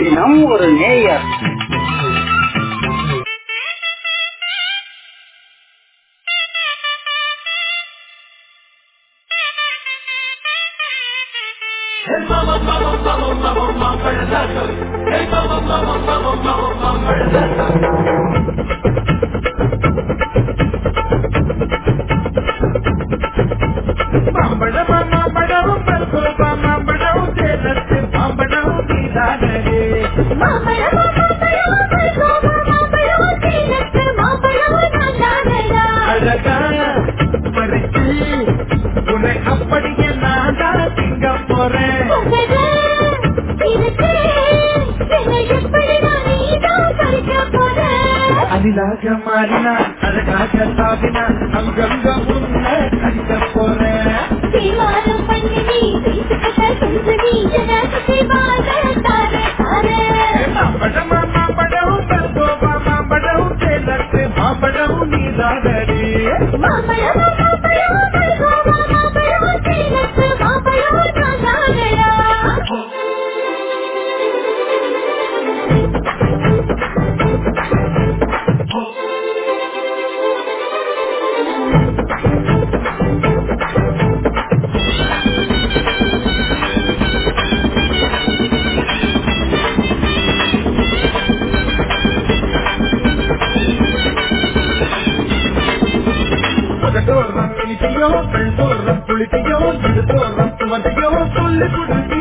தினம் ஒரு நேயர் Thank you. little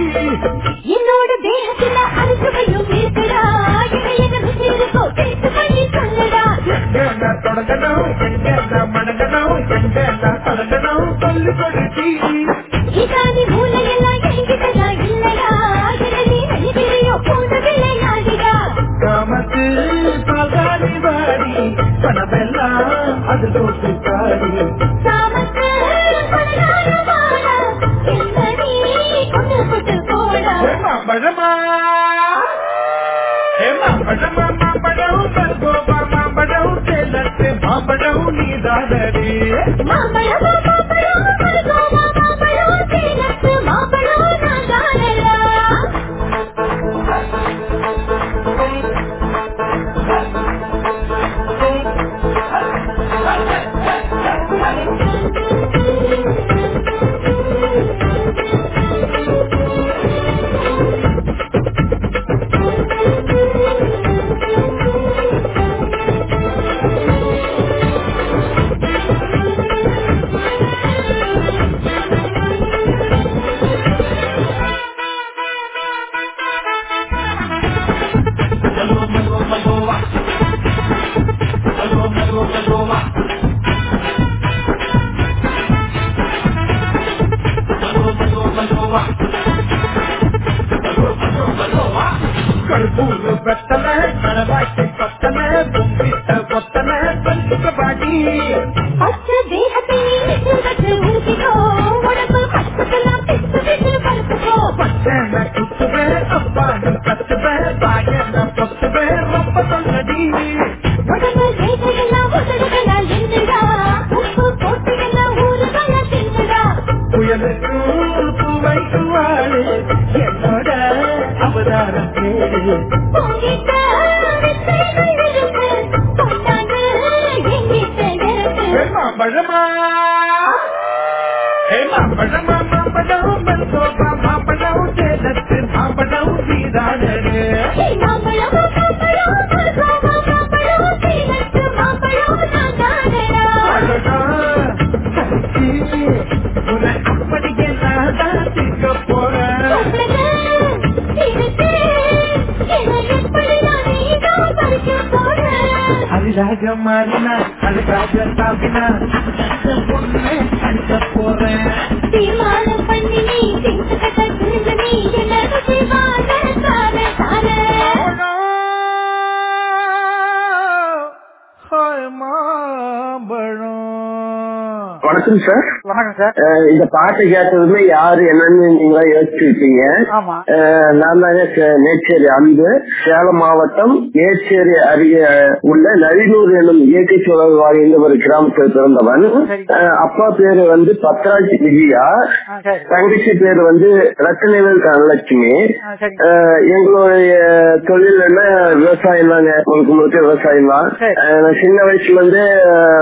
வணக்கம் சார் வணக்கம் சார் அஹ் இந்த பாட்டு கேட்டதுமே யாரு என்னன்னு நீங்களா ஆமா. அஹ் நான் தாங்க நேச்சேரி அன்பு சேலம் மாவட்டம் நேச்சேரி அருகே உள்ள நரினூர் என்னும் இயற்கை சூழல் வாழ்ந்த ஒரு கிராமத்தில் பிறந்தவன். அப்பா பேரு வந்து பத்ராஜ் விஜயா. தங்கச்சி பேரு வந்து ரத்னவேல் தனலட்சுமி அஹ் எங்களுடைய தொழில் என்ன? விவசாயம் தாங்க. முழுக்க முழுக்க விவசாயம் தான். சின்ன வயசுல இருந்து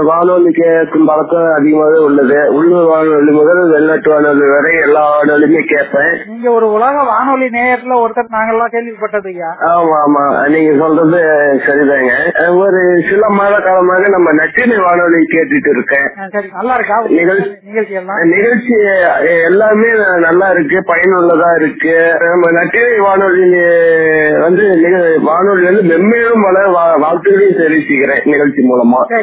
வானொலி கேட்கும் பழக்கம் அதிகமாகவே உள்ளது. உள்ளூர் வானொலி முதல் வெளிநாட்டு வானொலி வரை எல்லா வானொலியுமே கேட்பேன். நீங்க ஒரு உலக வானொலி நேயத்துல ஒருத்தர் நாங்கெல்லாம் கேள்விப்பட்டது ஆமா ஆமா. நீங்க சொல்றது சரிதாங்க. ஒரு சில மாத காலமாக நம்ம நச்சினை வானொலி கேட்டுட்டு இருக்கேன். நல்லா இருக்கா? நிகழ்ச்சி- எல்லாம் நல்லா இருக்கு பயனுள்ளதா இருக்கு. நம்ம நட்டினை வானொலி வந்து வானொலி வந்து மென்மேலும் வா- வாழ்த்துக்களையும் தெரிவிச்சுக்கிறேன் நிகழ்ச்சி மூலமா.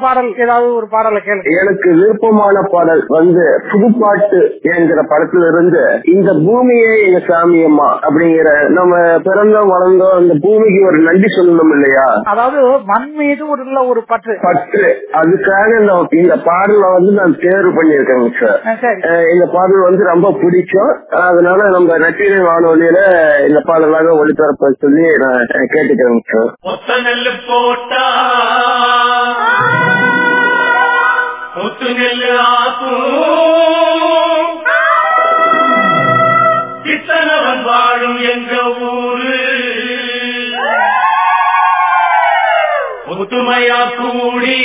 பாடல் ஏதாவது ஒரு பாடலை கேளுங்க. எனக்கு விருப்பமான பாடல் வந்து புதுப்பாட்டு என்கிற படத்துல இருந்து இந்த பூமியே எங்க சாமியம்மா அப்படிங்கிற நம்ம பிறந்தோம் வளர்ந்தோம் அந்த பூமிக்கு ஒரு நன்றி சொல்லணும் இல்லையா? அதாவது மண் மீது ஒரு உள்ள ஒரு பற்று. பற்று. அதுக்காக இந்த பாடலை வந்து நான் தேர்வு பண்ணியிருக்கேங்க சார். இந்த பாடல் வந்து ரொம்ப பிடிக்கும். அதனால நம்ம நட்டினை வானொலியில இந்த பாடலாக ஒளிபரப்ப சொல்லி நான் கேட்டுக்கிறேங்க சார். போட்டா ஒத்து நெல்லு ஆக்கும். இத்தனவன் வாழும் எங்க ஊரு. ஒத்துமையா கூடி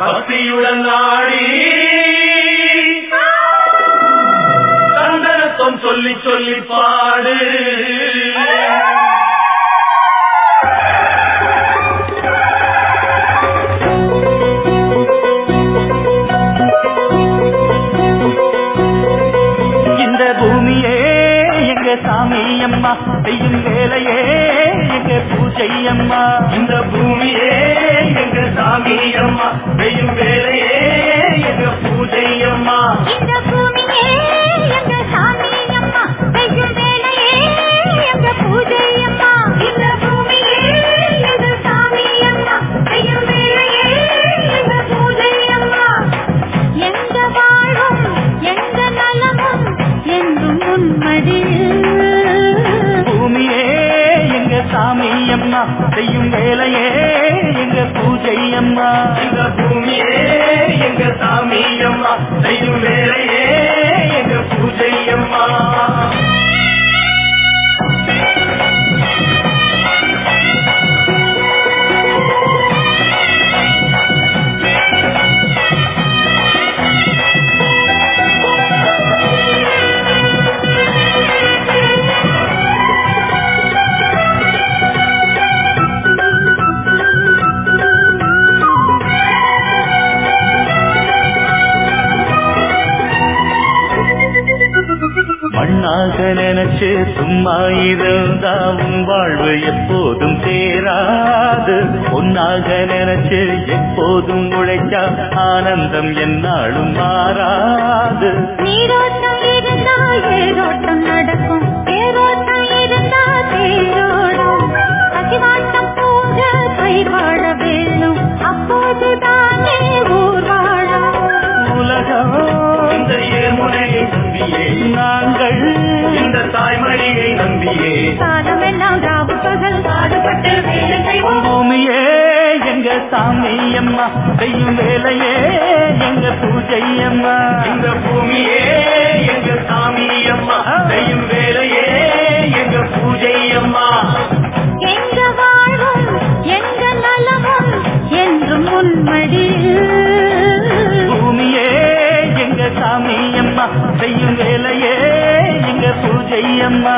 பக்தியுடன் நாடி சந்தனத்தம் சொல்லி சொல்லி பாடு. சாமி அம்மா செய்யும் வேலையே எங்க பூஜை அம்மா இந்த பூமியே எங்க சாமி அம்மா செய்யும் வேலையே எங்க பூஜை அம்மா வேலையே எங்க பூஜை அம்மா. இந்த பூமியே எங்க சாமி அம்மா. செய்யும் வேலையே எங்க பூஜை அம்மா. சும்மா வாழ்வு எப்போதும் சேராது. பொன்னாக நினைச்சு எப்போதும் உழைச்சா ஆனந்தம் என்னாலும் மாறாது. நீரோட்டம் காலமெல்லாம் ராவு பகல் பாடுபட்டு வேலை செய்வோம். பூமியே எங்க சாமி அம்மா. செய்யும் வேலையே எங்க பூஜை அம்மா. இந்த பூமியே எங்க சாமி அம்மா. செய்யும் வேலையே எங்க பூஜை அம்மா. எங்க வாழ்வும் எங்க நலமும் என்றும் உன்மடியில் பூமியே எங்க சாமி அம்மா. செய்யும் வேலையே எங்க பூஜை அம்மா.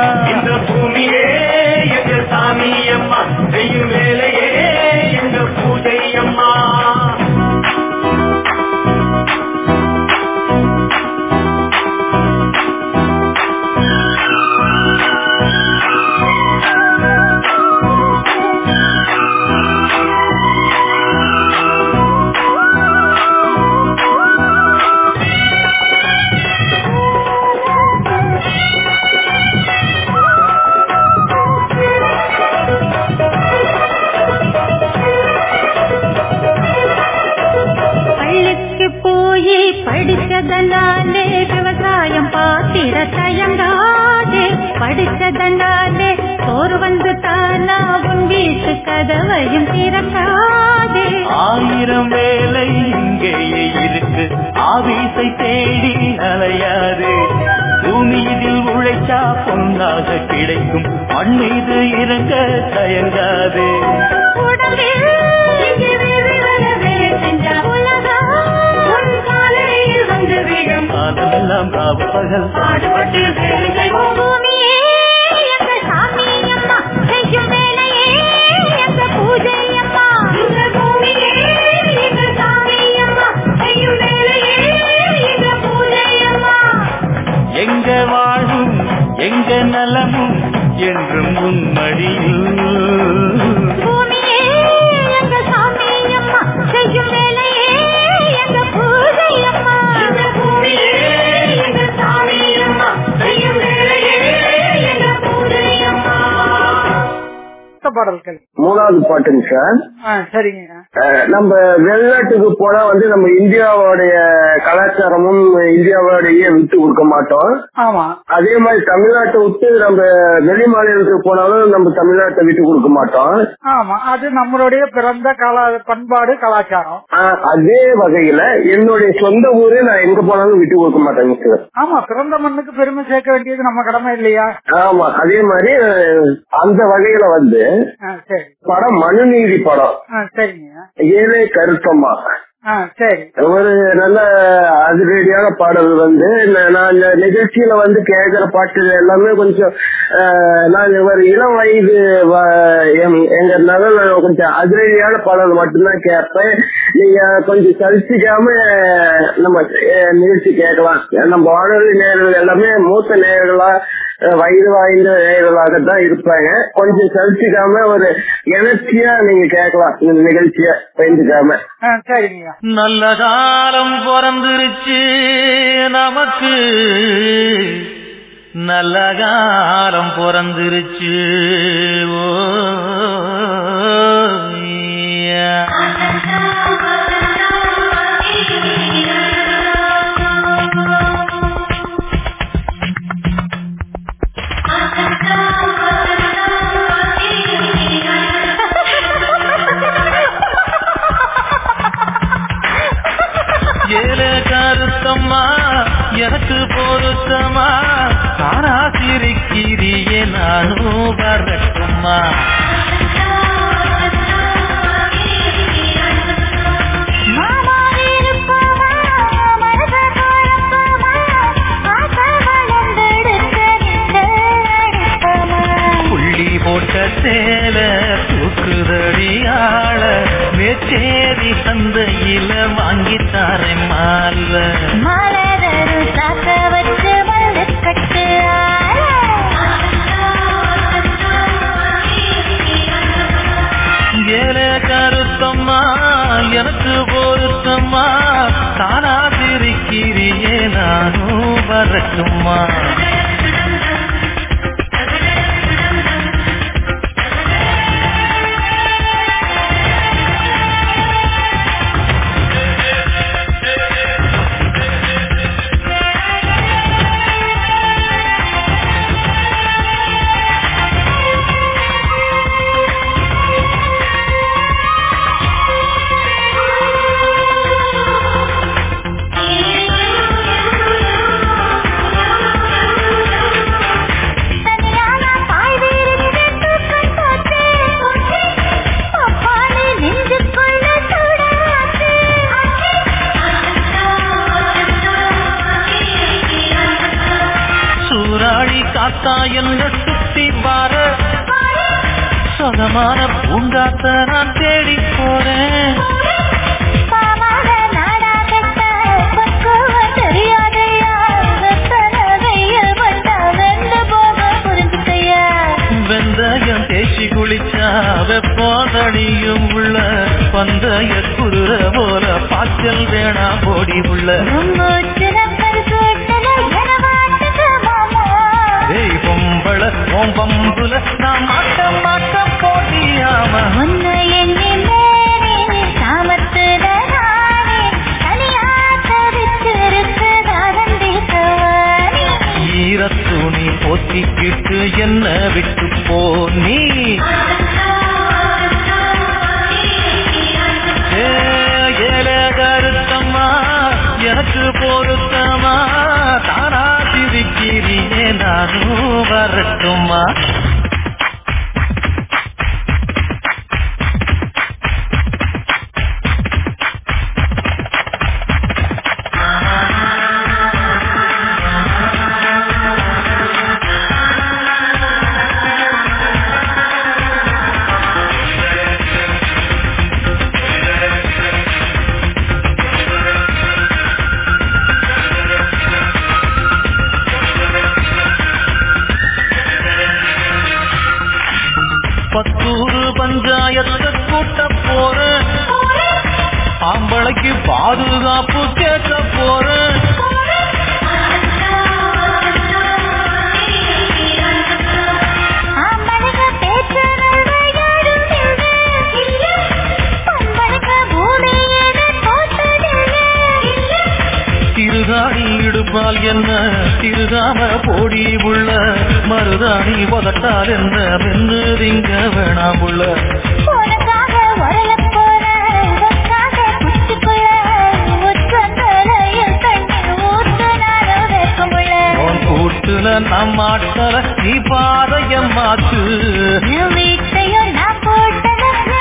ஆபீஸை தேடி அலையாது பூமியில் உழைச்சா பொன்னாக கிடைக்கும். மண் மீது இறங்க தயங்காது. உடம்பில் இங்கே விரிவரவே பாடல்கள். மூணாவது பாட்டுங்க சார். சரிங்க நம்ம வெளிநாட்டுக்கு போனா வந்து நம்ம இந்தியாவோடைய கலாச்சாரமும் இந்தியாவோடைய விட்டு கொடுக்க மாட்டோம். ஆமா. அதே மாதிரி தமிழ்நாட்டை விட்டு நம்ம வெளி மாநிலத்துக்கு போனாலும் நம்ம தமிழ்நாட்டை விட்டு கொடுக்க மாட்டோம். ஆமா. அது நம்மளுடைய பிறந்த கலா பண்பாடு கலாச்சாரம். அதே வகையில என்னுடைய சொந்த ஊரு நான் எங்க போனாலும் விட்டு கொடுக்க மாட்டேங்க சார் ஆமா. பிறந்த மண்ணுக்கு பெருமை சேர்க்க வேண்டியது நம்ம கடமை இல்லையா? ஆமா. அதே மாதிரி அந்த வகையில வந்து படம் மனுநீதி படம். சரிங்க. ஏழை கருத்தம்மா. ஆ சரி. ஒரு நல்ல அதிரடியான பாடல் வந்து ந- நான் இந்த நிகழ்ச்சியில வந்து கேட்கிற பாட்டு எல்லாமே கொஞ்சம் நான் ஒரு இளம் வயது எங்கனால நான் கொஞ்சம் அதிரடியான பாடல் மட்டும்தான் கேட்பேன். நீங்க கொஞ்சம் சலிச்சிக்காம நம்ம நிகழ்ச்சி கேட்கலாம். நம்ம வானொலி நேயர்கள் எல்லாமே மூத்த நேயர்களா அஹ், வயது வாய்ந்த நேயர்களாகத்தான் இருப்பாங்க. கொஞ்சம் சலிச்சிக்காம ஒரு எனர்ஜியா நீங்க கேட்கலாம் இந்த நிகழ்ச்சிய பயந்துக்காம. சரிங்க நல்ல காலம் பிறந்துருச்சு நமக்கு. நல்ல காலம் பிறந்துருச்சு ஓ. அடுப்பமா புள்ளி போட்ட சேல தூக்குதடியாள மேச்சேரி சந்தையில வாங்கித்தாரே மால வரட்டுமா பூங்காத்த நான் தேடி போறேன். வெந்தயம் தேய்ச்சி குளிச்சா வெப்போதடியும் உள்ள பந்தய குருற போல பாய்ச்சல் வேணா போடி உள்ள. ஏய் பொம்பள ஓம் பம்புல நான் மாட்ட மாட்ட ஈரத்துணி பொத்திக்கிட்டு என்ன விட்டு போ நீ கருத்தம்மா எனக்கு பொருத்தமா தானா சிரிக்கிறீங்க நானும் வரட்டுமா போட்டது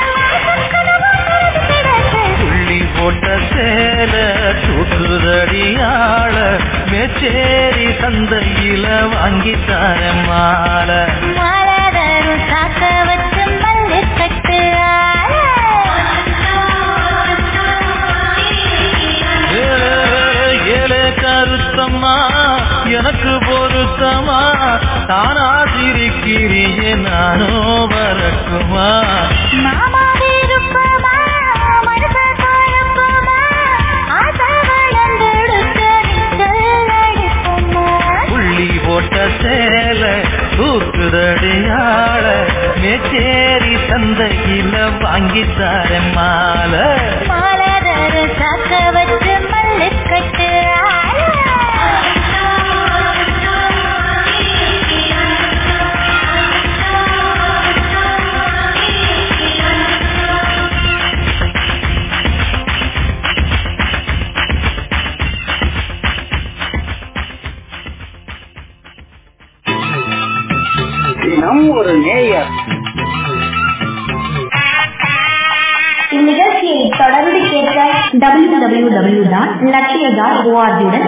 என் கனவா மறந்து கிடக்கு. புள்ளி போட்ட சேல தூக்குதடியாள மேச்சேரி சந்தையில வாங்கி தர மாலை. கருத்தம்மா. எனக்கு பொருத்தமா? தானா சிரிக்கிறியே நானோ. புள்ளி போட்ட சேல தூக்குதடியாள மேச்சேரி சந்தையில வாங்கி தர மாலை. மாறாதரும் காக்க வச்சு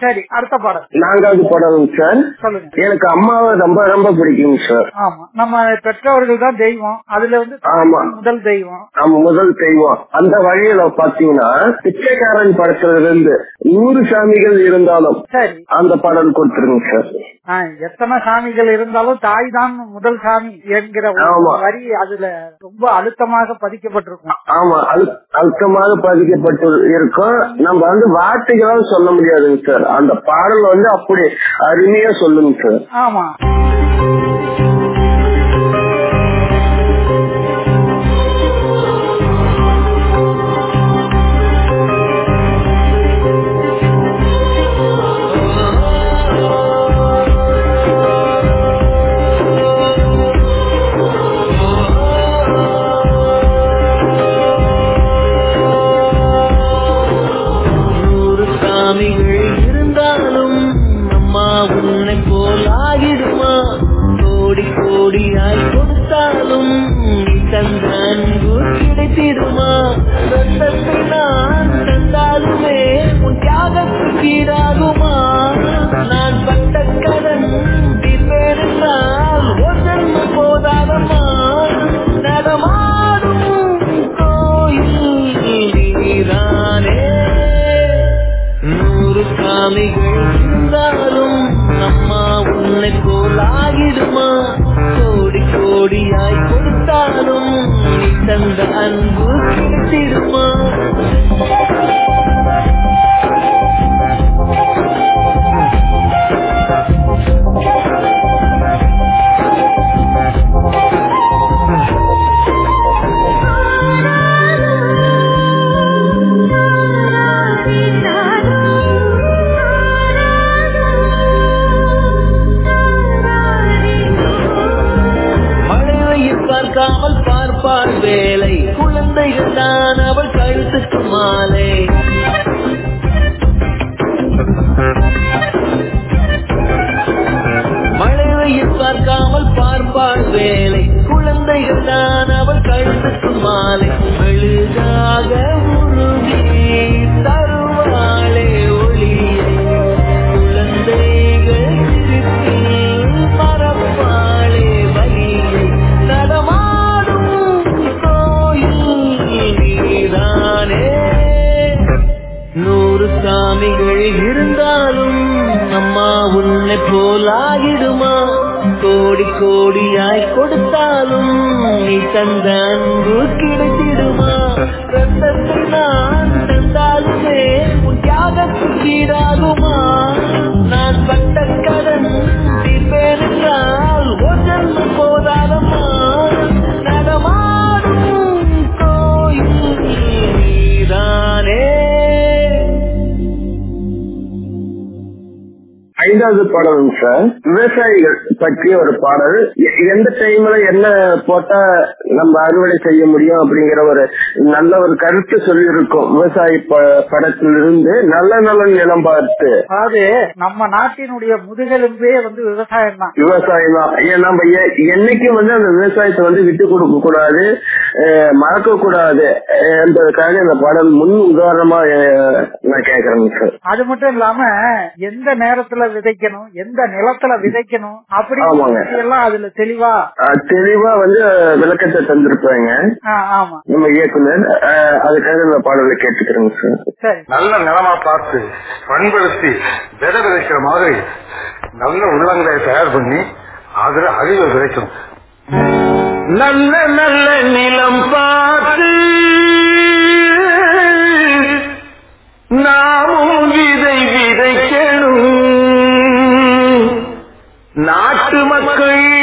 சரி அடுத்த பாடல். நான்காவது படம் சார் சொல்லுங்க. எனக்கு அம்மாவை ரொம்ப ரொம்ப பிடிக்கும் சார் ஆமா. நம்ம பெற்றோர்கள் தான் தெய்வம். அதுல வந்து ஆமா. முதல் தெய்வம். நம்ம முதல் தெய்வம். அந்த வழியில பாத்தீங்கன்னா பிச்சைக்காரன் படத்துல இருந்து நூறு சாமிகள் இருந்தாலும் சரி. அந்த பாடல் கொடுத்துருங்க சார் எத்தனை சாமிகள் இருந்தாலும் தாய் தான் முதல் சாமி என்கிற. வரி அதுல ரொம்ப அழுத்தமாக பதிக்கப்பட்டிருக்கும். ஆமா அழு- அழுத்தமாக பதிக்கப்பட்டு இருக்கும். நம்ம வந்து வார்த்தைகளால் சொல்ல முடியாதுங்க சார். அந்த பாடல் வந்து அப்படி அருமையா சொல்லுங்க சார். ஆமா. நூறு இருந்தாலும் அம்மா உன்னை உன்னை போலாகிடுமா? கோடி கோடியாய் கொடுத்தாலும் நீ தந்த அன்பு கிடைத்திடுமா ஐந்தாவது பாடல் சார் விவசாயிகள் பற்றிய ஒரு பாடல். எந்த டைம்ல என்ன போட்டா நம்ம அறுவடை செய்ய முடியும் அப்படிங்கிற ஒரு நல்ல ஒரு கருத்து சொல்லியிருக்கோம். விவசாயி ப- படத்திலிருந்து நல்ல நல்ல நிலம் பார்த்து. அதாவது நம்ம நாட்டினுடைய முதுகெலும்பே வந்து விவசாயம் தான் விவசாயம் தான் நம்ம என்னைக்கும் வந்து அந்த விவசாயத்தை வந்து விட்டு கொடுக்க கூடாது மறக்க கூடாது என்பதற்காக இந்த பாடல் முன் உதாரணமா நான் கேக்குறேங்க சார் அது மட்டும் இல்லாம எந்த நேரத்துல விதைக்கணும் எந்த நிலத்துல விதைக்கணும் ஆமாங்க. அப்படி எல்லாம் அதுல தெளிவா தெளிவா வந்து விளக்கத்தை தந்திருப்பாங்க நம்ம இயக்குனர் அதுக்காக இந்த பாடலை கேட்டுக்கிறேங்க சார். நல்ல நிலமா பார்த்து பண்படுத்தி விதை விதைக்கிற மாதிரி நல்ல உள்ளங்களை தயார் பண்ணி அதுல அறிவை விதைக்கணும். நல்ல நல்ல நிலம் பார்த்து நாமும் நாட்டு மக்கள்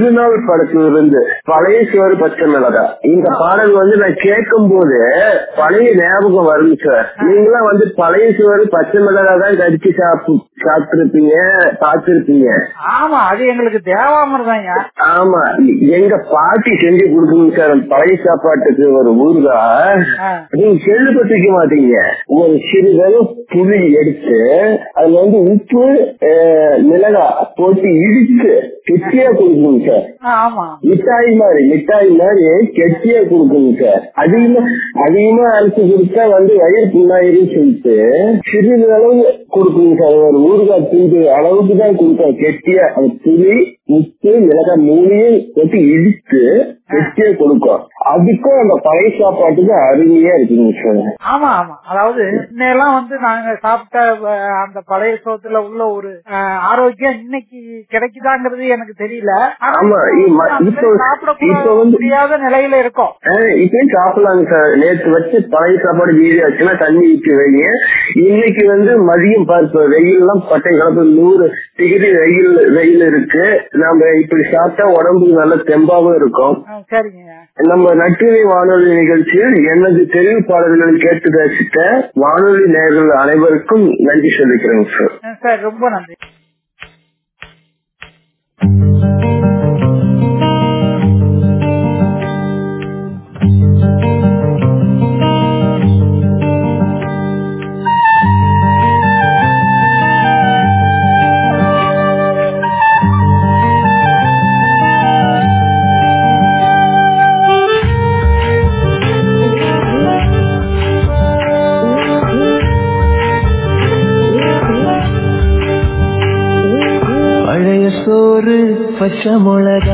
Even though திருநாள் படத்திலிருந்து பழைய சுவர் பச்சை மிளகா இந்த பாடல் வந்து நான் கேட்கும் போது பழைய ஞாபகம் வரும் சார் நீங்களாம் வந்து பழைய சுவர் பச்சை மிளகா தான் கடிச்சு சாப்பிட்டு சாப்பிட்டுருப்பீங்க பார்த்திருப்பீங்க. ஆமா அது எங்களுக்கு தேவாமிர்தான் ஆமா. எங்க பாட்டி செஞ்சு கொடுக்குங்க சார் பழைய சாப்பாட்டுக்கு ஒரு ஊருகா நீங்க கேள்விப்பட்டிருக்க மாட்டீங்க. ஒரு சிறிதளவு புளி எடுத்து அதுல வந்து உப்பு மிளகா போட்டு இடிச்சு கெட்டியா கொடுக்குங்க சார் ஆமா. மிட்டாய் மாதிரி மிட்டாய் மாதிரி கெட்டியா கொடுக்குங்க சார் அதிகமா அதிகமா அரைச்சு கொடுத்தா வந்து வயிறு புண்ணாயிரும் சொல்லிட்டு சிறிது அளவு கொடுக்குங்க சார் ஒரு ஊறுகாய் தூண்டு அளவுக்கு தான் கொடுக்கும் கெட்டியா அது புளி உப்பு மிளகாய் மூணையும் போட்டு இடித்து கெட்டியா கொடுக்கும். அதுக்கும் அந்த பழைய சாப்பாட்டுக்கு அருமையா இருக்குங்க ஆமா ஆமா. அதாவது இன்னையெல்லாம் வந்து நாங்க சாப்பிட்ட அந்த பழைய சோத்துல உள்ள ஒரு ஆரோக்கியம் இன்னைக்கு கிடைக்குதாங்கிறது எனக்கு தெரியல. ஆமா, இப்போ- வந்து- முடியாத நிலையில இருக்கோம். இப்பயும் சாப்பிடலாங்க சார். நேற்று வச்சு பழைய சாப்பாடு வீடு வச்சுன்னா தண்ணி ஊற்றி வைங்க. இன்னைக்கு வந்து மதியம் பார்ப்ப வெயில் எல்லாம் பட்டை கலப்பு நூறு டிகிரி வெயில் வெயில் இருக்கு. நம்ம இப்படி சாப்பிட்டா உடம்புக்கு நல்ல தெம்பாவும் இருக்கும். சரிங்க. நம்ம நட்டுரை வானொலி நிகழ்ச்சியில் எனது தெரிவிப்பாளர்கள் கேட்டு ரசித்த வானொலி நேயர்கள் அனைவருக்கும் நன்றி சொல்லிக்கிறேங்க சார் சார் ரொம்ப நன்றி. பச்சை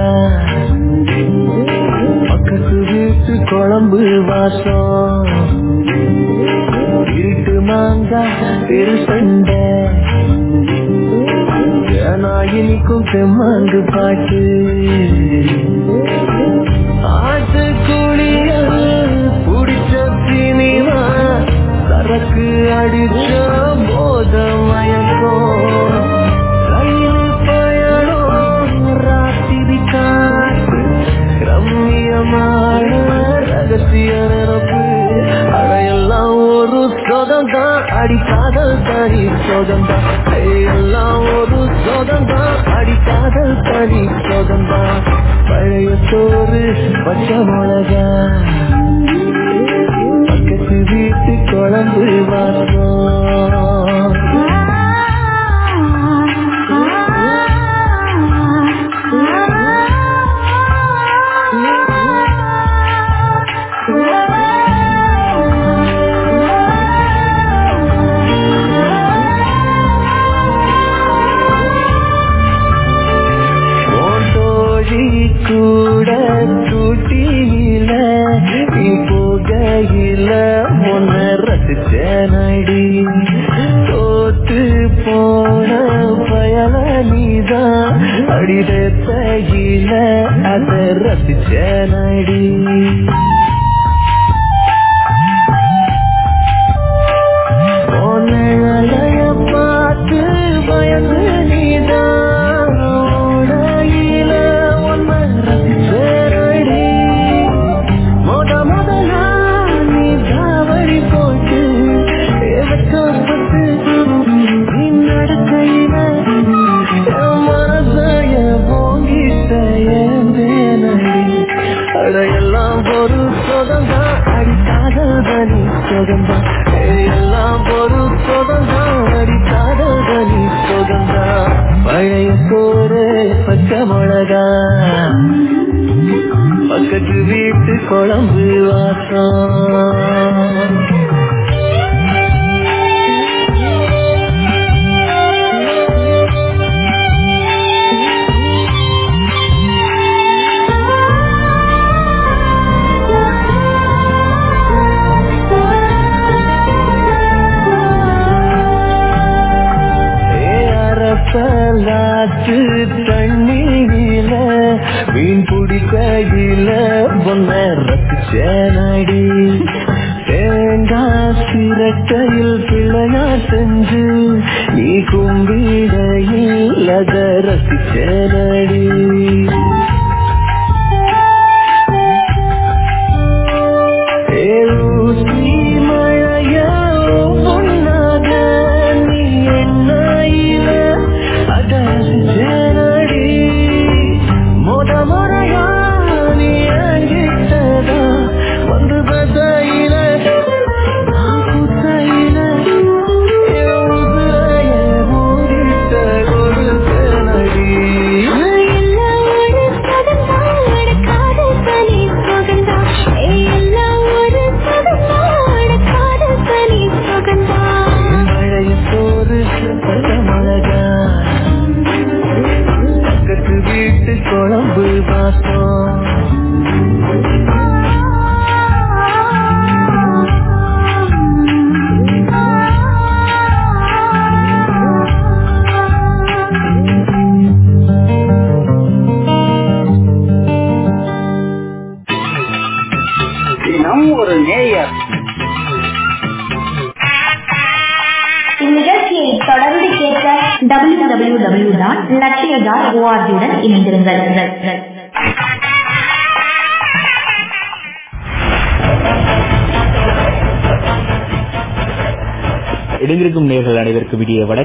சொதந்தான் அடிக்காதல் தனி சொதந்தான் எல்லாம் ஒரு சொதந்தான் அடிக்காதல் தனி சொதந்தான் பழைய சோறு பச்சை மிளகா. பக்கத்து வீட்டு குழம்பு வாசம். கற்று தன்